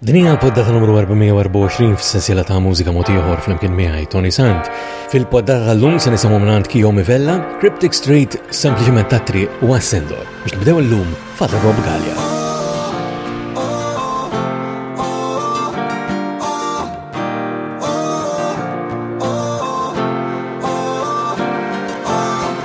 Din hija l-poddata numru 424 fis-sensiela ta' mużika mod ieħor flimkien miegħi Tony Sant. Fil-poddata tal-lum se nisimgħu mingħand Kio Mivella, Cryptic Street, sempliċement tat-tri u Ascendor biex nibdew illum Father Rob Gallia.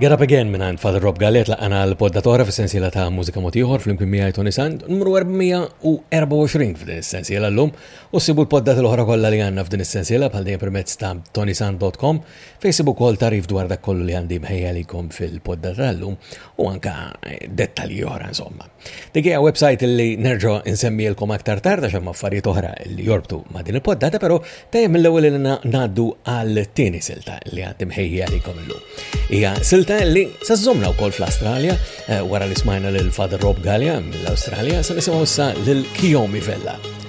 Get up again minn għand Father Rob Gallet laqana l-podda toħra f sensiela ta' mużika motiħor fl-imkien miegħi Tony Sand numru 424 f'din is-sensiela llum u sibu l-podda tal-oħra kollha li għandna f'din is-sensiela bħal dejjem permezz ta' tonysand.com fejn sibu wkoll tarif dwar dak kollu li għandi mħejja likom fil-podda tal-lum u anka dettalji oħra insomma. Dik hija website li nerġa' insemmilkom aktar tard għax hemm affarijiet oħra li jorbtu ma' din il-poddata, però dejjem mill-ewwel li ngħaddu għal tieni silta li għad imħejji għalikom illum. Hija silta li se żżomna wkoll fl-Awstralja eh, wara li smajna lil Father Rob Gallia mill-Awstralja se nisimgħu issa lil Kiomi Vella.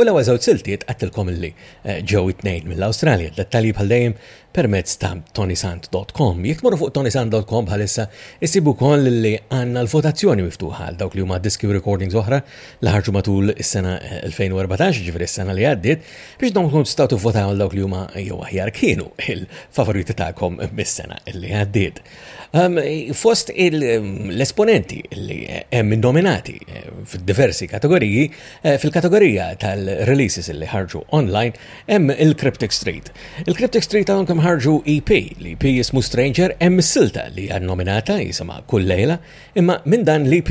U l-ewwel żewġ siltiet għedtilkom illi ġew it-tnejn mill-Awstralja. Dettalji bħal dejjem permezz ta' tonisant.com. Jekk tmorru fuq tonisant.com bħalissa issibu wkoll li għandna l-votazzjoni miftuħa għal dawk li huma diski u recordings oħra li ħarġu matul is-sena 2014, ġifieri s-sena li għaddiet, biex dawn tkun tistgħu tivvotaw għal dawk li huma jew aħjar kienu il-favoriti tagħkom mis-sena li għaddiet. Ehm, fost ehm, l-esponenti li hemm indominati eh, f'diversi kategoriji, eh, fil-kategorija tal-releases li ħarġu online, hemm il-Cryptic Street. Il-Cryptic Street għandhom kemm ħarġu EP, l-EP jismu Stranger, hemm silta li għad nominata jisima kull lejla, imma minn dan l-EP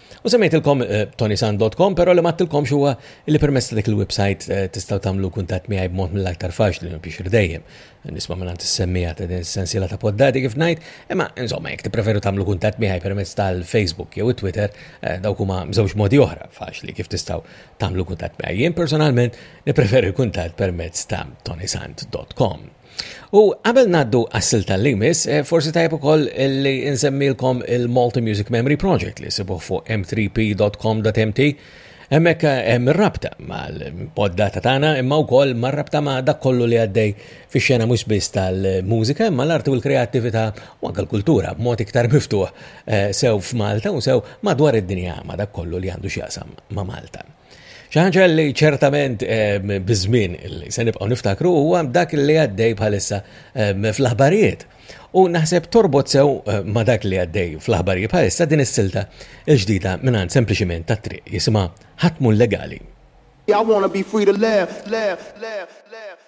U semmejtilkom eh, tonisan.com, pero li mattilkom xuwa li permess ta' dik il-website eh, tistaw tamlu kuntat miħaj b'mod mill-aktar faċli li biex irdejjem. Nisma minn għant s-semmija ta' din s-sensila ta' poddati kif najt, imma insomma jek preferu tamlu kuntat miħaj permess tal-Facebook jew Twitter eh, daw kuma mżewġ modi oħra faċli kif tistaw tamlu kuntat miħaj. Jien personalment nipreferi kuntat permezz ta' tonisan.com. U qabel naddu għassil tal-limis, eh, forsi tajb ukoll li insemmilkom il-Malta Music Memory Project li sibuh fuq m3p.com.mt Emmek eh, hemm rabta mal-poddata tagħna imma wkoll mar-rabta ma' dak kollu li għaddej fix-xena mhux biss tal-mużika imma l-art u l-kreattività u anke l-kultura b'mod iktar miftuħ eh, sew f'Malta u sew madwar id-dinja ma' dak kollu li għandu x'jaqsam ma' Malta. ċaħġa li ċertament ehm, bizmin li se nibqgħu niftakru huwa dak li għaddej bħalissa ehm, fl-aħbarijiet. U naħseb torbot sew ehm, ma dak li għaddej fl-aħbarijiet bħalissa din is-silta l-ġdida mingħand sempliċiment tat-triq jisimha ħatmu legali. I wanna be free to laugh, laugh, laugh, laugh.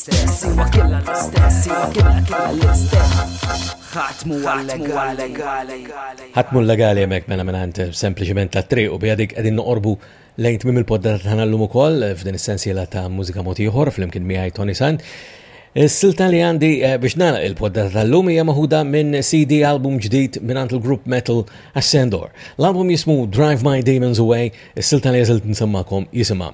Stess, huwa killa l-istess, huwa killa killa l-istess. Ħatmu għal-legali. Ħatmu l-legali jemek mela minant eh, sempliciment ta' triq u bjadik għedin noqorbu lejn tmim il-poddata tħana l-lum ukoll eh, f'din essenzjela ta' mużika motiħor fl-imkien miħaj Tony Sand. Eh, Silta li għandi biex nara il-poddata tal-lum hija maħuda minn CD album ġdid minn għand il-grupp metal Ascendor. L-album jismu Drive My Demons Away, is-silta li jażilt nsemmakom jisimha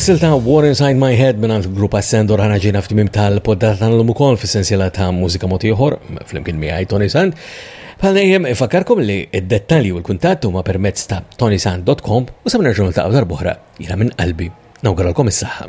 Missil ta' War Inside My Head minn għand grupp Ascendor ħana ġina f'timim tal-poddata tal-lum ukoll fis-sensiela ta' mużika motiħor, flimkien miegħi Tony Sand. Bħal dejjem ifakkarkom li d-dettalji u l-kuntatt huma permezz ta' tonisan.com u sa nerġgħu niltaqgħu darb'oħra jiena minn qalbi nawguralkom is-saħħa.